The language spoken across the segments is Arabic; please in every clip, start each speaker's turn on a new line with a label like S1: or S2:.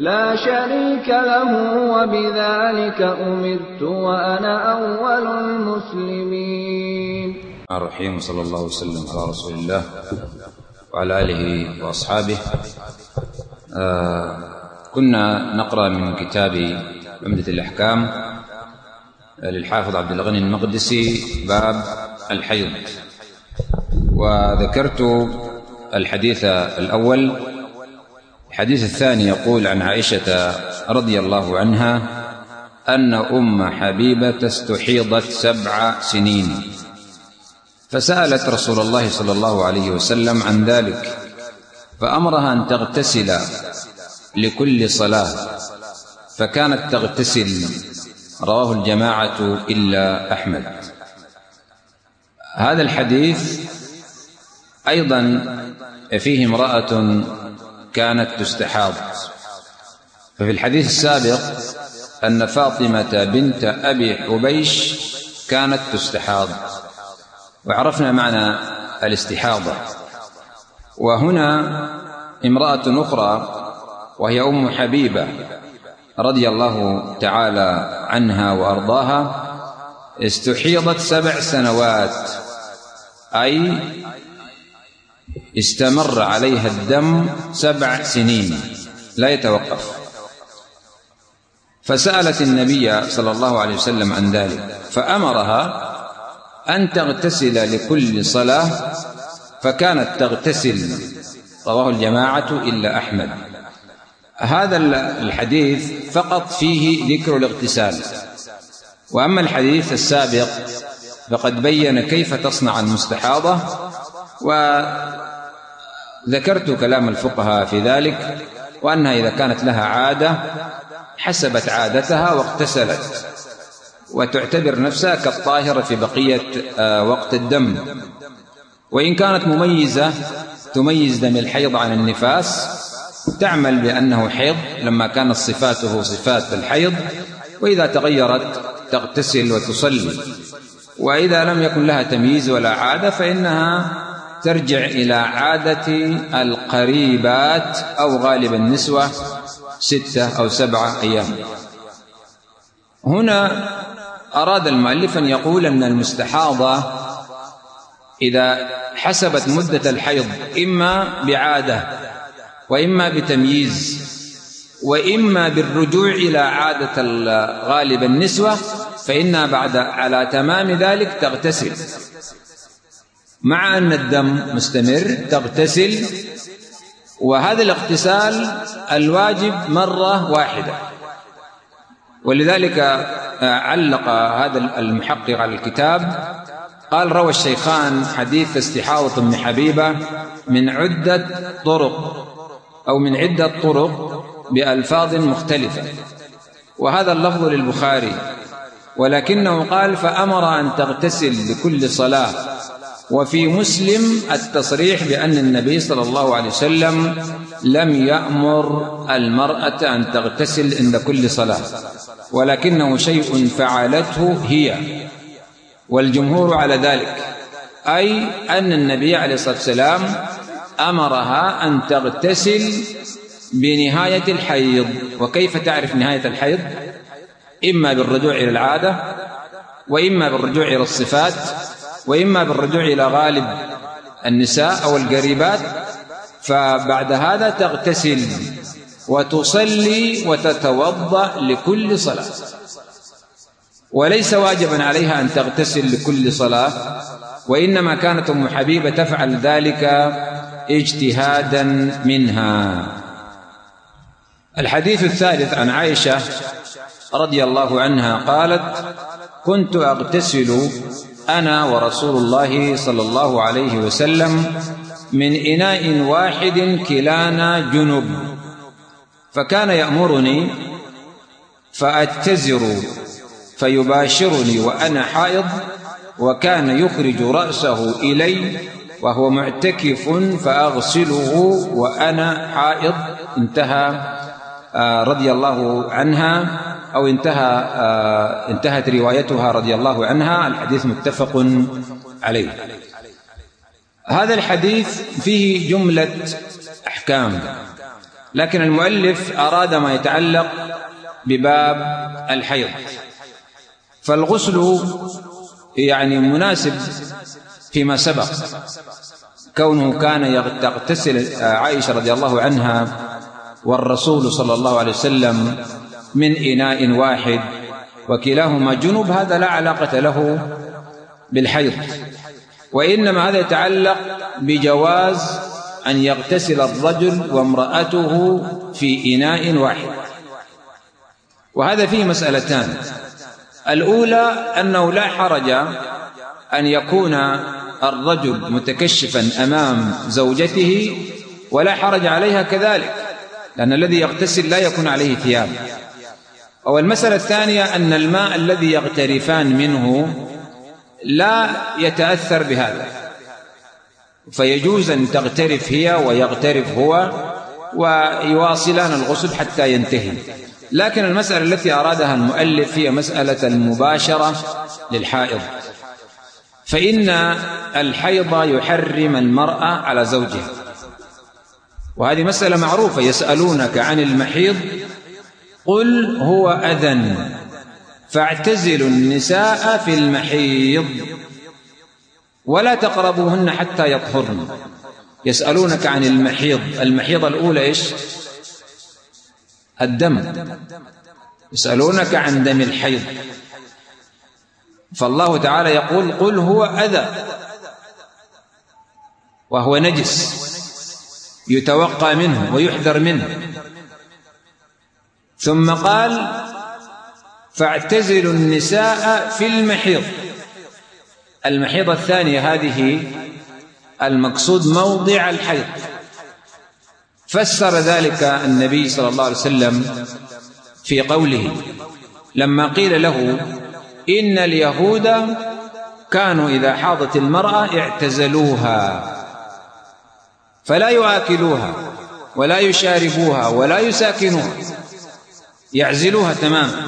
S1: لَا شَرِيكَ لَهُ ۖ وَبِذَٰلِكَ أُمِرْتُ وَأَنَا أَوَّلُ الْمُسْلِمِينَ.
S2: الرحيم صلى الله وسلم على رسول الله وعلى آله وأصحابه. آه كنا نقرأ من كتاب عمدة الأحكام للحافظ عبد الغني المقدسي باب الحيض. وذكرت الحديث الأول الحديث الثاني يقول عن عائشة رضي الله عنها أن أم حبيبة استحيضت سبع سنين. فسألت رسول الله صلى الله عليه وسلم عن ذلك فأمرها أن تغتسل لكل صلاة فكانت تغتسل. رواه الجماعة إلا أحمد. هذا الحديث أيضا فيه امرأة كانت تستحاض. ففي الحديث السابق أن فاطمة بنت أبي حبيش كانت تستحاض. وعرفنا معنى الاستحاضة. وهنا امرأة أخرى وهي أم حبيبة رضي الله تعالى عنها وأرضاها استحيضت سبع سنوات أي استمر عليها الدم سبع سنين. لا يتوقف. فسألت النبي صلى الله عليه وسلم عن ذلك فأمرها أن تغتسل لكل صلاة فكانت تغتسل. رواه الجماعة إلا أحمد. هذا الحديث فقط فيه ذكر الاغتسال. وأما الحديث السابق فقد بين كيف تصنع المستحاضة وذكرت كلام الفقهاء في ذلك وأنها إذا كانت لها عادة حسبت عادتها واغتسلت وتعتبر نفسها كالطاهرة في بقية وقت الدم. وإن كانت مميزة تميز دم الحيض عن النفاس تعمل بأنه حيض لما كانت صفاته صفات الحيض وإذا تغيرت تغتسل وتصلي. وإذا لم يكن لها تمييز ولا عادة فإنها ترجع إلى عادة القريبات أو غالب النسوة ستة أو سبعة أيام. هنا أراد المؤلف أن يقول أن المستحاضة إذا حسبت مدة الحيض إما بعادة وإما بتمييز وإما بالرجوع إلى عادة غالب النسوة فإنها بعد على تمام ذلك تغتسل. مع أن الدم مستمر تغتسل. وهذا الاغتسال الواجب مرة واحدة. ولذلك علق هذا المحقق على الكتاب. قال روى الشيخان حديث استحاضة ابن حبيبة من عدة طرق أو من عدة طرق بألفاظ مختلفة. وهذا اللفظ للبخاري. ولكنه قال فأمر أن تغتسل لكل صلاة. وفي مسلم التصريح بأن النبي صلى الله عليه وسلم لم يأمر المرأة أن تغتسل عند كل صلاة ولكنه شيء فعلته هي. والجمهور على ذلك أي أن النبي عليه الصلاة والسلام أمرها أن تغتسل بنهاية الحيض. وكيف تعرف نهاية الحيض؟ إما بالرجوع إلى العادة وإما بالرجوع إلى الصفات وإما بالرجوع إلى غالب النساء أو القريبات فبعد هذا تغتسل وتصلي وتتوضأ لكل صلاة. وليس واجبا عليها أن تغتسل لكل صلاة وإنما كانت أم حبيبة تفعل ذلك اجتهادا منها. الحديث الثالث عن عائشة رضي الله عنها قالت كنت أغتسل أنا ورسول الله صلى الله عليه وسلم من إناء واحد كلانا جنب. فكان يأمرني فأتزر فيباشرني وأنا حائض وكان يخرج رأسه إلي وهو معتكف فأغسله وأنا حائض. انتهى آه، رضي الله عنها. أو انتهى آه، انتهت روايتها رضي الله عنها الحديث متفق عليه. هذا الحديث فيه جملة أحكام لكن المؤلف أراد ما يتعلق بباب الحيض. فالغسل يعني مناسب فيما سبق. كونه كان تغتسل عائشة رضي الله عنها والرسول صلى الله عليه وسلم من إناء واحد وكلاهما جنب هذا لا علاقة له بالحيض. وإنما هذا يتعلق بجواز أن يغتسل الرجل وامرأته في إناء واحد. وهذا فيه مسألتان. الأولى أنه لا حرج أن يكون الرجل متكشفا أمام زوجته ولا حرج عليها كذلك لأن الذي يغتسل لا يكون عليه ثياب. أو المسألة الثانية أن الماء الذي يغترفان منه لا يتأثر بهذا. فيجوز أن تغترف هي ويغترف هو ويواصلان الغسل حتى ينتهي. لكن المسألة التي أرادها المؤلف هي مسألة المباشرة للحائض. فإن الحيض يحرم المرأة على زوجها. وهذه مسألة معروفة يسألونك عن المحيض قل هو أذن. فاعتزلوا النساء في المحيض. ولا تقربوهن حتى يطهرن. يسألونك عن المحيض. المحيض الأولى إيش؟ الدم. يسألونك عن دم الحيض. فالله تعالى يقول قل هو أذى. وهو نجس. يتوقى منه ويحذر منه. ثم قال فاعتزلوا النساء في المحيض. المحيض الثانية هذه المقصود موضع الحيض. فسر ذلك النبي صلى الله عليه وسلم في قوله لما قيل له إن اليهود كانوا إذا حاضت المرأة اعتزلوها فلا يآكلوها ولا يشاربوها ولا يساكنوها يعزلوها تماما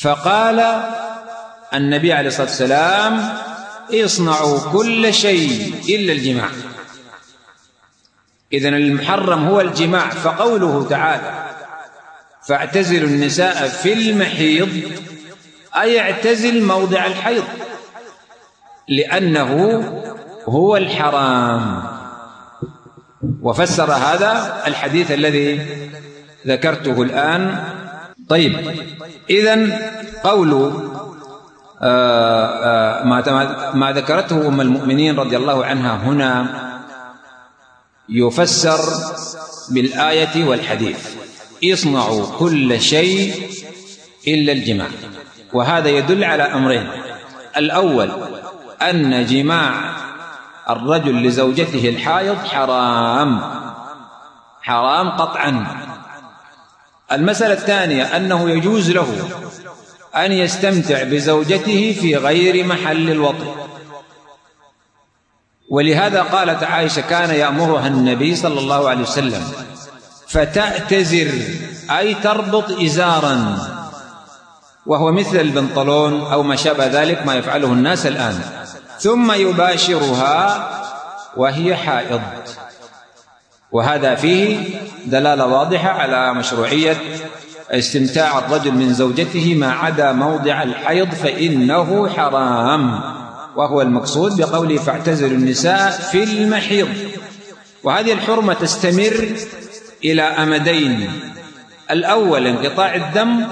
S2: فقال النبي عليه الصلاة والسلام اصنعوا كل شيء إلا الجماع. إذن المحرم هو الجماع فقوله تعالى فاعتزلوا النساء في المحيض أي اعتزل موضع الحيض لأنه هو الحرام. وفسر هذا الحديث الذي ذكرته الآن. طيب إذا قول آه، آه، ما ما ذكرته أم المؤمنين رضي الله عنها هنا يفسر بالآية والحديث. اصنعوا كل شيء إلا الجماع. وهذا يدل على أمرين. الأول أن جماع الرجل لزوجته الحائض حرام. حرام قطعا. المسألة الثانية أنه يجوز له أن يستمتع بزوجته في غير محل الوطن. ولهذا قالت عائشة كان يأمرها النبي صلى الله عليه وسلم فتأتزر أي تربط إزارا. وهو مثل البنطلون أو ما شابه ذلك ما يفعله الناس الآن. ثم يباشرها وهي حائض. وهذا فيه دلالة واضحة على مشروعية استمتاع الرجل من زوجته ما عدا موضع الحيض فإنه حرام وهو المقصود بقوله فاعتزلوا النساء في المحيض. وهذه الحرمة تستمر إلى أمدين الأول انقطاع الدم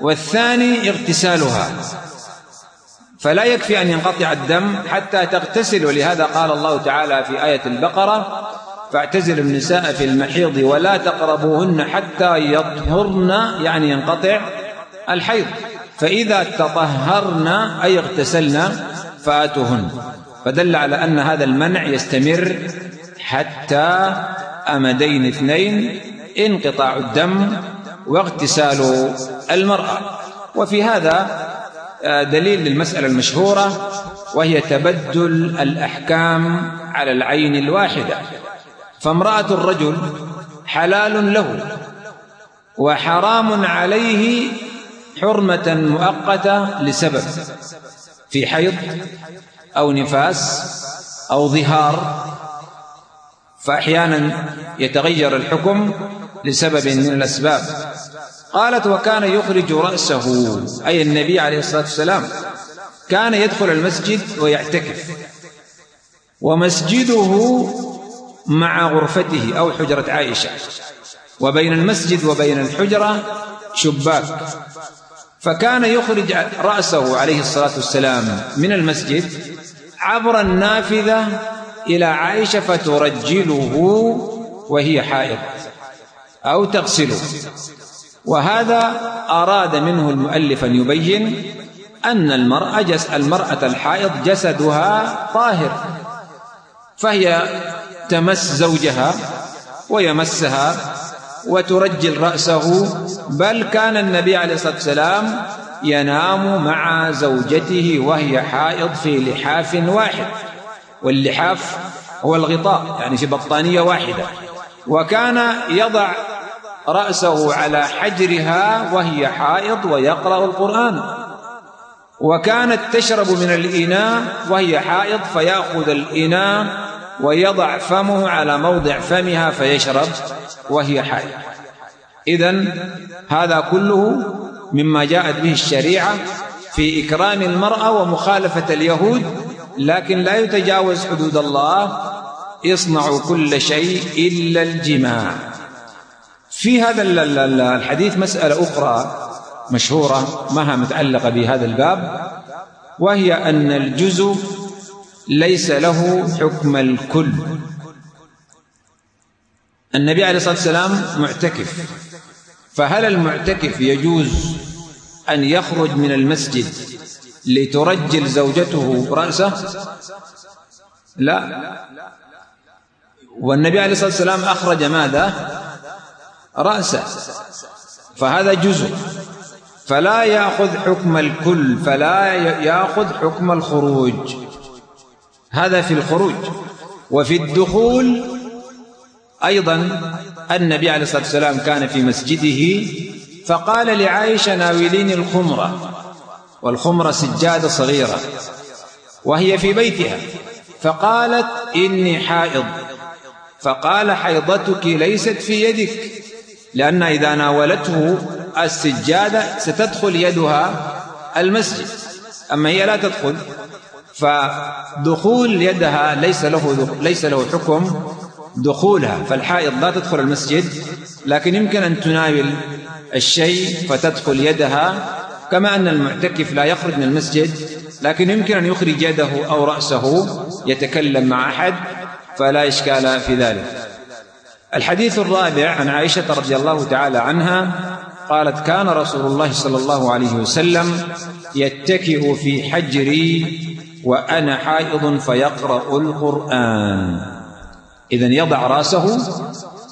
S2: والثاني اغتسالها. فلا يكفي أن ينقطع الدم حتى تغتسل ولهذا قال الله تعالى في آية البقرة فاعتزلوا النساء في المحيض ولا تقربوهن حتى يطهرن يعني ينقطع الحيض. فإذا تطهرن أي اغتسلن فآتوهن. فدل على أن هذا المنع يستمر حتى أمدين اثنين انقطاع الدم واغتسال المرأة. وفي هذا آه، دليل للمسألة المشهورة وهي تبدل الأحكام على العين الواحدة. فامرأة الرجل حلال له وحرام عليه حرمة مؤقتة لسبب في حيض أو نفاس أو ظهار فأحيانا يتغير الحكم لسبب من الأسباب. قالت وكان يخرج رأسه. أي النبي عليه الصلاة والسلام كان يدخل المسجد ويعتكف. ومسجده مع غرفته أو حجرة عائشة. وبين المسجد وبين الحجرة شباك. فكان يخرج رأسه عليه الصلاة والسلام من المسجد عبر النافذة إلى عائشة فترجله وهي حائض أو تغسله. وهذا أراد منه المؤلف أن يبين أن المرأة جس المرأة الحائض جسدها طاهر. فهي تمس زوجها ويمسها وترجل رأسه بل كان النبي عليه الصلاة والسلام ينام مع زوجته وهي حائض في لحاف واحد. واللحاف هو الغطاء يعني في بطانية واحدة. وكان يضع رأسه على حجرها وهي حائض ويقرأ القرآن. وكانت تشرب من الإناء وهي حائض فيأخذ الإناء ويضع فمه على موضع فمها فيشرب وهي حائض. إذا هذا كله مما جاءت به الشريعة في إكرام المرأة ومخالفة اليهود لكن لا يتجاوز حدود الله يصنع كل شيء إلا الجماع. في هذا الحديث مسألة أخرى مشهورة مها متعلقة بهذا الباب؟ وهي أن الجزء ليس له حكم الكل. النبي عليه الصلاة والسلام معتكف. فهل المعتكف يجوز أن يخرج من المسجد لترجل زوجته رأسه؟ لا. والنبي عليه الصلاة والسلام أخرج ماذا؟ رأسه. فهذا جزء. فلا يأخذ حكم الكل فلا يأخذ حكم الخروج. هذا في الخروج. وفي الدخول أيضا النبي عليه الصلاة والسلام كان في مسجده فقال لعائشة ناوليني الخمرة. والخمرة سجادة صغيرة. وهي في بيتها. فقالت إني حائض. فقال حيضتك ليست في يدك لأن إذا ناولته السجادة ستدخل يدها المسجد. أما هي لا تدخل. فدخول يدها ليس له ليس له حكم دخولها فالحائض لا تدخل المسجد لكن يمكن أن تناول الشيء فتدخل يدها كما أن المعتكف لا يخرج من المسجد لكن يمكن أن يخرج يده أو رأسه يتكلم مع أحد فلا إشكال في ذلك. الحديث الرابع عن عائشة رضي الله تعالى عنها قالت كان رسول الله صلى الله عليه وسلم يتكئ في حجري وأنا حائض فيقرأ القرآن. إذا يضع رأسه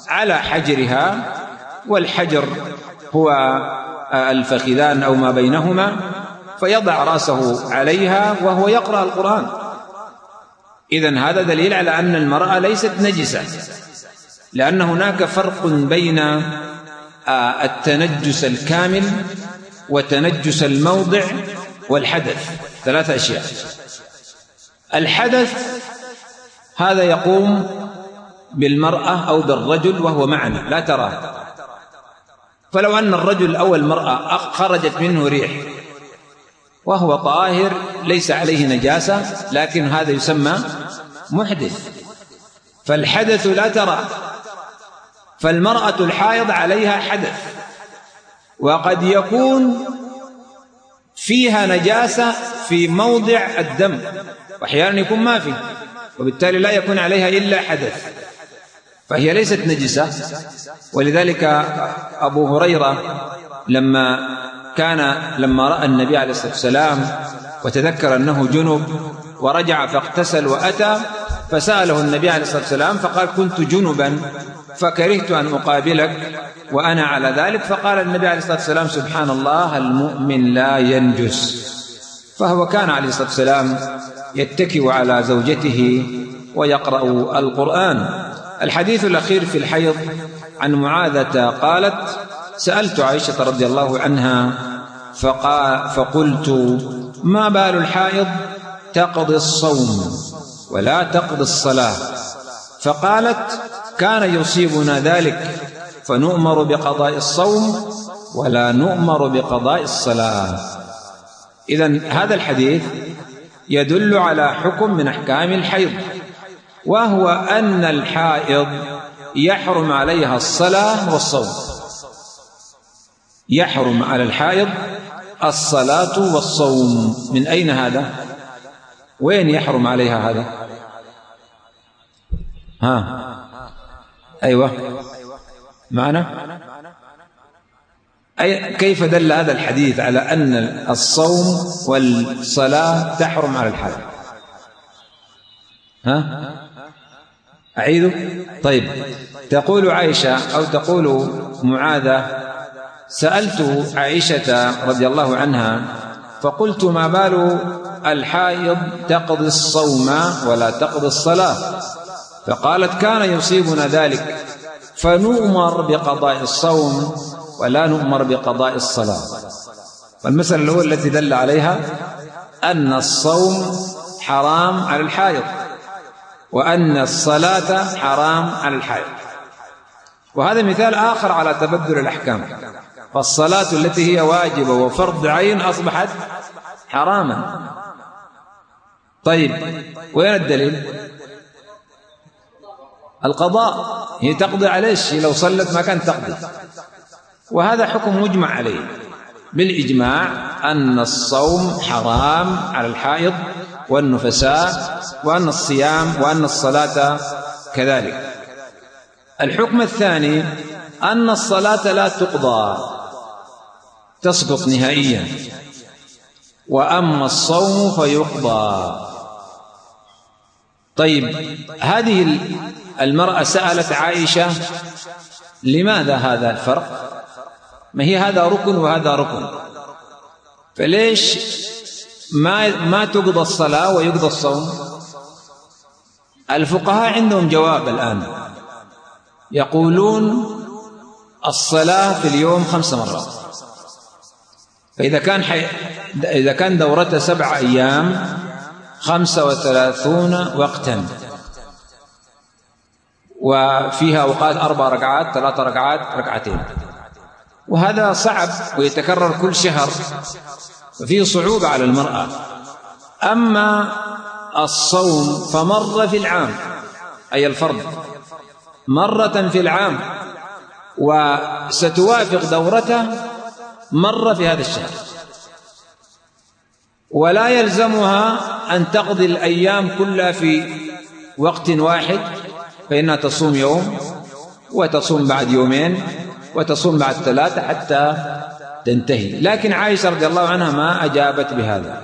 S2: على حجرها والحجر هو الفخذان أو ما بينهما فيضع رأسه عليها وهو يقرأ القرآن. إذا هذا دليل على أن المرأة ليست نجسة لأن هناك فرق بين آه، التنجس الكامل وتنجس الموضع والحدث. ثلاثة أشياء. الحدث هذا يقوم بالمرأة أو بالرجل وهو معنا لا تراه. فلو أن الرجل أو المرأة خرجت منه ريح وهو طاهر ليس عليه نجاسة لكن هذا يسمى محدث. فالحدث لا ترى. فالمرأة الحائض عليها حدث. وقد يكون فيها نجاسة في موضع الدم وأحيانا يكون ما فيه وبالتالي لا يكون عليها إلا حدث. فهي ليست نجسة. ولذلك أبو هريرة لما كان لما رأى النبي عليه الصلاة والسلام وتذكر أنه جنب ورجع فاغتسل وأتى فسأله النبي عليه الصلاة والسلام فقال كنت جنبا فكرهت أن أقابلك وأنا على ذلك. فقال النبي عليه الصلاة والسلام سبحان الله المؤمن لا ينجس. فهو كان عليه الصلاة والسلام يتكئ على زوجته ويقرأ القرآن. الحديث الأخير في الحيض عن معاذة قالت سألت عائشة رضي الله عنها فقال فقلت ما بال الحائض تقضي الصوم ولا تقضي الصلاة؟ فقالت كان يصيبنا ذلك فنؤمر بقضاء الصوم ولا نؤمر بقضاء الصلاة. إذا هذا الحديث يدل على حكم من أحكام الحيض وهو أن الحائض يحرم عليها الصلاة والصوم يحرم على الحائض الصلاة والصوم من أين هذا؟ وين يحرم عليها هذا؟ ها أيوة معنا أي كيف دل هذا الحديث على أن الصوم والصلاة تحرم على الحائض ها؟ أعيده؟ طيب. تقول عائشة أو تقول معاذة سألت عائشة رضي الله عنها فقلت ما بال الحائض تقضي الصوم ولا تقضي الصلاة؟ فقالت كان يصيبنا ذلك فنؤمر بقضاء الصوم ولا نؤمر بقضاء الصلاة. والمسألة الأولى التي دل عليها أن الصوم حرام على الحائض وأن الصلاة حرام على الحائض. وهذا مثال آخر على تبدل الأحكام. فالصلاة التي هي واجبة وفرض عين أصبحت حراما. طيب وين الدليل؟ القضاء هي تقضي على إيش؟ لو صلت ما كانت تقضي. وهذا حكم مجمع عليه. بالإجماع أن الصوم حرام على الحائض والنفساء وأن الصيام وأن الصلاة كذلك. الحكم الثاني أن الصلاة لا تقضى تسقط نهائيا. وأما الصوم فيقضى. طيب هذه المرأة سألت عائشة لماذا هذا الفرق؟ ما هي هذا ركن وهذا ركن. فليش ما ما تقضى الصلاة ويقضى الصوم؟ الفقهاء عندهم جواب الآن. يقولون الصلاة في اليوم خمس مرات. فإذا كان حي... إذا كان دورته سبع أيام خمسة وثلاثون وقتا. وفيها أوقات أربع ركعات ثلاث ركعات ركعتين. وهذا صعب ويتكرر كل شهر فيه صعوبة على المرأة. أما الصوم فمرة في العام أي الفرض مرة في العام وستوافق دورته مرة في هذا الشهر. ولا يلزمها أن تقضي الأيام كلها في وقت واحد فإنها تصوم يوم وتصوم بعد يومين. وتصوم بعد ثلاثة حتى تنتهي. لكن عائشة رضي الله عنها ما أجابت بهذا.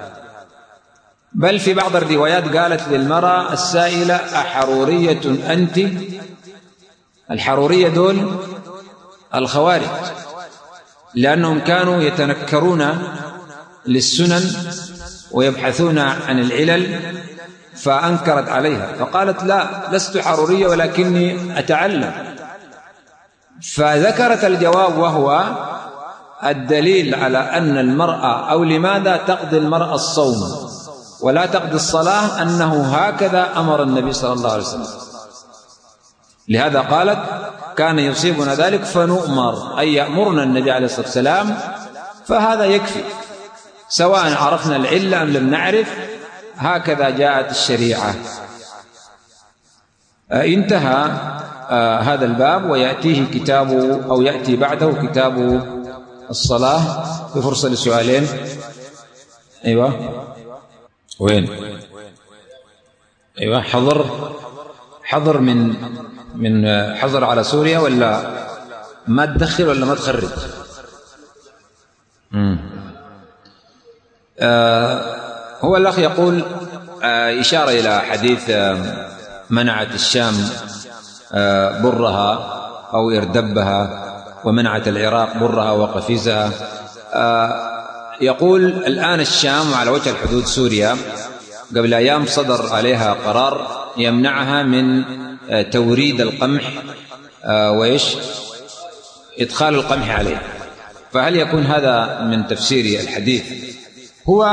S2: بل في بعض الروايات قالت للمرأة السائلة أحرورية أنت؟ الحرورية دول الخوارج لأنهم كانوا يتنكرون للسنن ويبحثون عن العلل فأنكرت عليها. فقالت لا لست حرورية ولكني أتعلم. فذكرت الجواب وهو الدليل على أن المرأة أو لماذا تقضي المرأة الصوم ولا تقضي الصلاة أنه هكذا أمر النبي صلى الله عليه وسلم. لهذا قالت كان يصيبنا ذلك فنؤمر أي يأمرنا النبي عليه الصلاة والسلام فهذا يكفي سواء عرفنا العلة أم لم نعرف هكذا جاءت الشريعة. آه، انتهى هذا الباب ويأتيه كتاب أو يأتي بعده كتاب الصلاة. بفرصة لسؤالين. أيوة. وين؟ أيوة. حضر حضر من من حضر على سوريا ولا ما تدخل ولا ما تخرج؟ آه هو الأخ يقول آه إشارة إلى حديث آه منعت الشام آه، برها أو إردبها ومنعت العراق برها وقفيزها آه، يقول الآن الشام على وجه الحدود سوريا قبل أيام صدر عليها قرار يمنعها من آه، توريد القمح وإيش؟ إدخال القمح عليه. فهل يكون هذا من تفسير الحديث؟ هو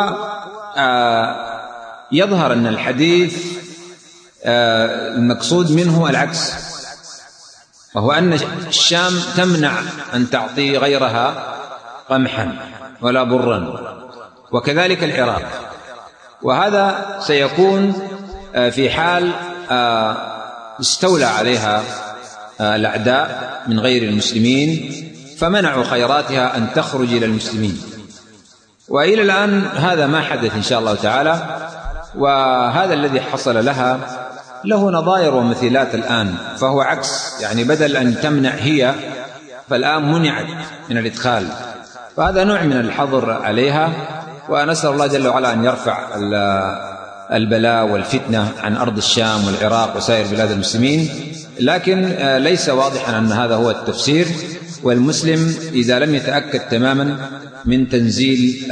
S2: يظهر أن الحديث المقصود منه العكس. وهو أن الشام تمنع أن تعطي غيرها قمحا ولا برا وكذلك العراق. وهذا سيكون آه، في حال آه، استولى عليها آه، الأعداء من غير المسلمين فمنعوا خيراتها أن تخرج إلى المسلمين. وإلى الآن هذا ما حدث إن شاء الله تعالى وهذا الذي حصل لها له نظائر ومثيلات الآن فهو عكس. يعني بدل أن تمنع هي فالآن منعت من الإدخال. فهذا نوع من الحظر عليها ونسأل الله جل وعلا أن يرفع البلاء والفتنة عن أرض الشام والعراق وسائر بلاد المسلمين. لكن ليس واضحا أن هذا هو التفسير. والمسلم إذا لم يتأكد تماما من تنزيل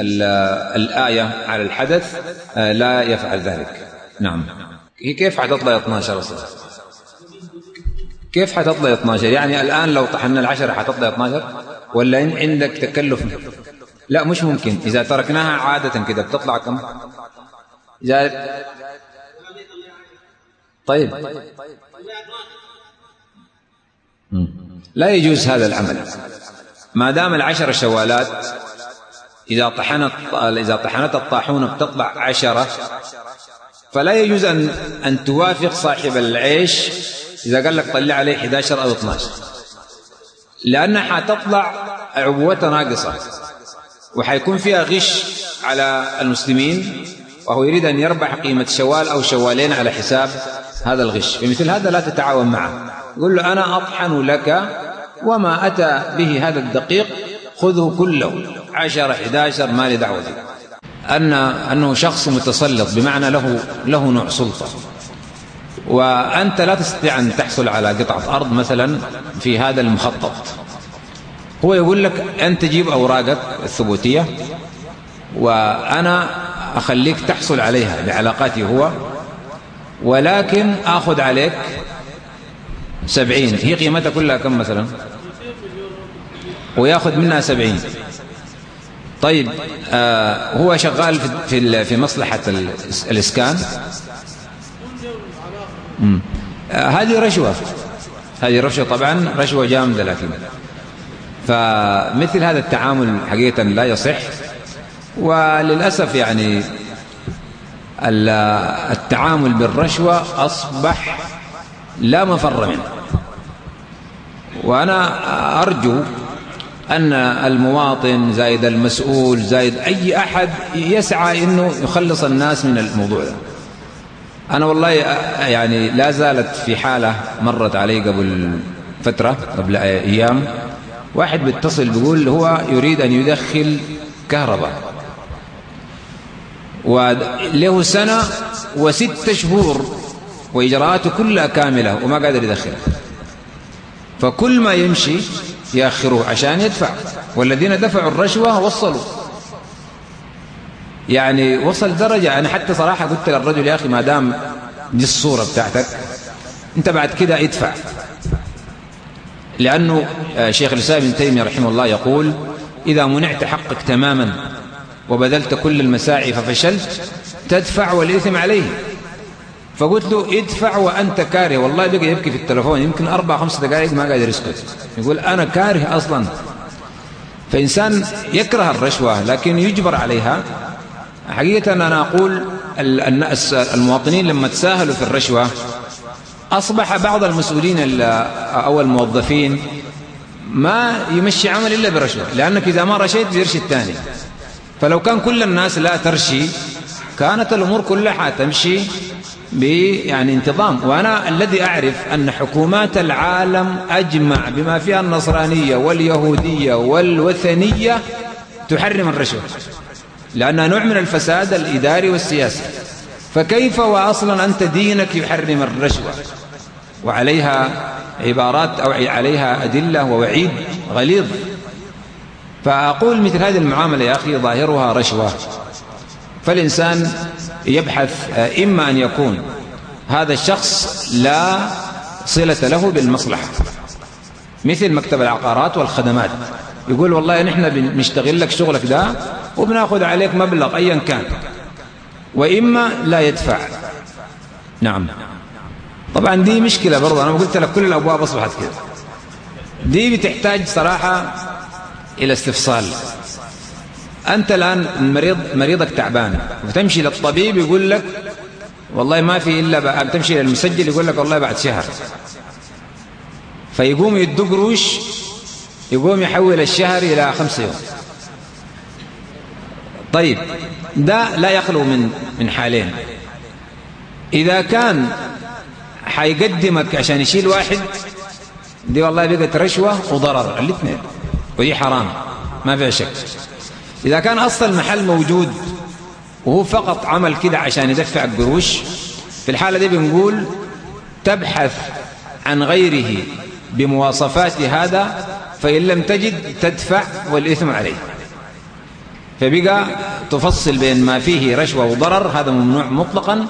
S2: الآية على الحدث لا يفعل ذلك. نعم. هي كيف حتطلع 12 أصلا؟ كيف حتطلع 12 يعني الآن لو طحنا العشرة حتطلع 12 ولا عندك تكلف؟ لا مش ممكن. إذا تركناها عادة كده بتطلع كم؟ إذا طيب. لا يجوز هذا العمل. ما دام العشر شوالات إذا طحنت إذا طحنت الطاحونة بتطلع عشرة. فلا يجوز أن أن توافق صاحب العيش إذا قال لك طلع عليه 11 أو 12 لأنها حتطلع عبوة ناقصة. وحيكون فيها غش على المسلمين وهو يريد أن يربح قيمة شوال أو شوالين على حساب هذا الغش. فمثل هذا لا تتعاون معه. يقول له أنا أطحن لك وما أتى به هذا الدقيق خذه كله. عشر 11 ما لي دعوة أن أنه شخص متسلط بمعنى له له نوع سلطة. وأنت لا تستطيع أن تحصل على قطعة أرض مثلا في هذا المخطط. هو يقول لك أنت جيب أوراقك الثبوتية وأنا أخليك تحصل عليها بعلاقاتي هو ولكن آخذ عليك سبعين. هي قيمتها كلها كم مثلا؟ ويأخذ منها سبعين. طيب آه هو شغال في في مصلحة الإسكان؟ آه هذه رشوة هذه رشوة طبعا رشوة جامدة لكن. فمثل هذا التعامل حقيقة لا يصح. وللأسف يعني التعامل بالرشوة أصبح لا مفر منه. وأنا أرجو أن المواطن زايد المسؤول زايد أي أحد يسعى أنه يخلص الناس من الموضوع ده. أنا والله يعني لا زالت في حالة مرت علي قبل فترة قبل أيام. واحد بيتصل بيقول هو يريد أن يدخل كهرباء. وله سنة وست شهور وإجراءاته كلها كاملة وما قادر يدخلها فكل ما يمشي يأخروه عشان يدفع. والذين دفعوا الرشوة وصلوا. يعني وصل درجة. أنا حتى صراحة قلت للرجل يا أخي ما دام دي الصورة بتاعتك أنت بعد كده ادفع. لأنه آه، شيخ الإسلام ابن تيمية رحمه الله يقول إذا منعت حقك تماما وبذلت كل المساعي ففشلت تدفع والإثم عليه. فقلت له ادفع وأنت كاره. والله بقى يبكي في التلفون. يمكن أربع خمس دقائق ما قادر يسكت يقول أنا كاره أصلا. فإنسان يكره الرشوة لكن يجبر عليها. حقيقة أنا أقول الناس المواطنين لما تساهلوا في الرشوة أصبح بعض المسؤولين أو الموظفين ما يمشي عمل إلا برشوة. لأنك إذا ما رشيت بيرشي الثاني. فلو كان كل الناس لا ترشي كانت الأمور كلها حتمشي. يعني انتظام. وأنا الذي أعرف أن حكومات العالم أجمع بما فيها النصرانية واليهودية والوثنية تحرم الرشوة لأنها نوع من الفساد الإداري والسياسي. فكيف وأصلا أنت دينك يحرم الرشوة؟ وعليها عبارات أو عليها أدلة ووعيد غليظ. فأقول مثل هذه المعاملة يا أخي ظاهرها رشوة. فالإنسان يبحث إما أن يكون هذا الشخص لا صلة له بالمصلحة. مثل مكتب العقارات والخدمات. يقول والله نحن بنشتغل لك شغلك ده وبناخذ عليك مبلغ أيا كان. وإما لا يدفع. نعم. طبعا دي مشكلة برضه أنا قلت لك كل الأبواب أصبحت كده. دي بتحتاج صراحة إلى استفصال. أنت الآن المريض مريضك تعبان وتمشي للطبيب يقول لك والله ما في إلا بقى تمشي للمسجل يقول لك والله بعد شهر. فيقوم يدق قروش يقوم يحول الشهر إلى خمسة يوم. طيب ده لا يخلو من من حالين. إذا كان حيقدمك عشان يشيل واحد دي والله بقت رشوة وضرر الاثنين ودي حرام ما فيها شك. إذا كان أصل المحل موجود وهو فقط عمل كده عشان يدفع القروش في الحالة دي بنقول تبحث عن غيره بمواصفات هذا فإن لم تجد تدفع والإثم عليه. فبقى تفصل بين ما فيه رشوة وضرر هذا ممنوع مطلقا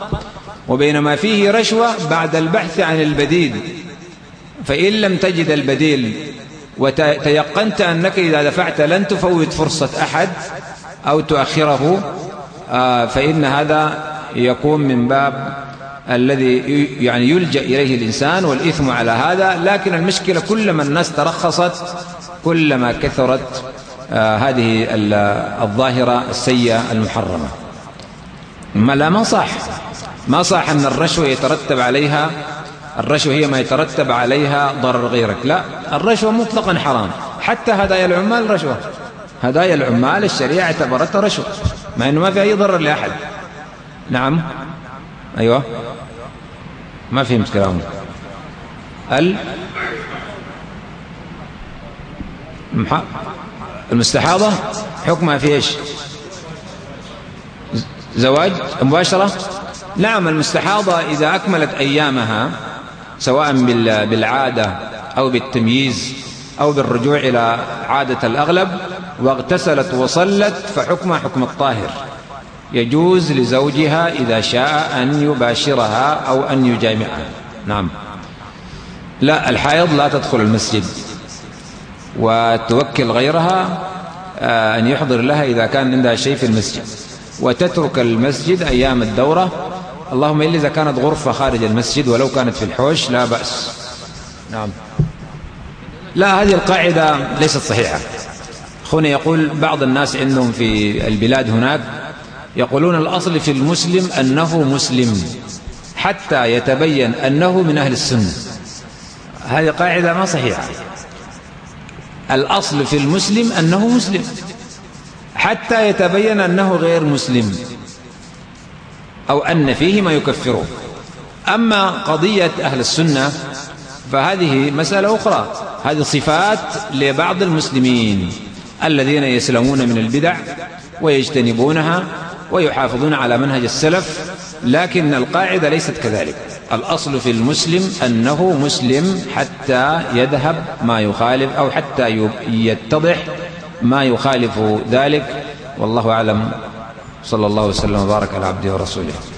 S2: وبين ما فيه رشوة بعد البحث عن البديل. فإن لم تجد البديل وتيقنت أنك إذا دفعت لن تفوت فرصة أحد أو تؤخره آه، فإن هذا يكون من باب الذي يعني يلجأ إليه الإنسان والإثم على هذا. لكن المشكلة كلما الناس ترخصت كلما كثرت آه، هذه الظاهرة السيئة المحرمة. ما لا ما صح ما صح أن الرشوة يترتب عليها الرشوة هي ما يترتب عليها ضرر غيرك. لا الرشوة مطلقا حرام. حتى هدايا العمال رشوة. هدايا العمال الشريعة اعتبرتها رشوة مع أنه ما في أي ضرر لأحد. نعم. أيوة. ما فهمت كلامه ال المستحاضة حكمها في إيش؟ زواج مباشرة؟ نعم المستحاضة إذا أكملت أيامها سواء بالعادة أو بالتمييز أو بالرجوع إلى عادة الأغلب واغتسلت وصلت فحكمها حكم الطاهر. يجوز لزوجها إذا شاء أن يباشرها أو أن يجامعها. نعم. لا الحائض لا تدخل المسجد. وتوكل غيرها آه، أن يحضر لها إذا كان عندها شيء في المسجد. وتترك المسجد أيام الدورة اللهم إلا إذا كانت غرفة خارج المسجد ولو كانت في الحوش لا بأس. نعم. لا هذه القاعدة ليست صحيحة. أخونا يقول بعض الناس عندهم في البلاد هناك يقولون الأصل في المسلم أنه مسلم حتى يتبين أنه من أهل السنة. هذه قاعدة ما صحيحة. الأصل في المسلم أنه مسلم حتى يتبين أنه غير مسلم. أو أن فيه ما يكفره. أما قضية أهل السنة فهذه مسألة أخرى. هذه صفات لبعض المسلمين الذين يسلمون من البدع ويجتنبونها ويحافظون على منهج السلف لكن القاعدة ليست كذلك. الأصل في المسلم أنه مسلم حتى يذهب ما يخالف أو حتى يتضح ما يخالف ذلك. والله أعلم sal allah waslm wbaarak cala cabdihi warasuulih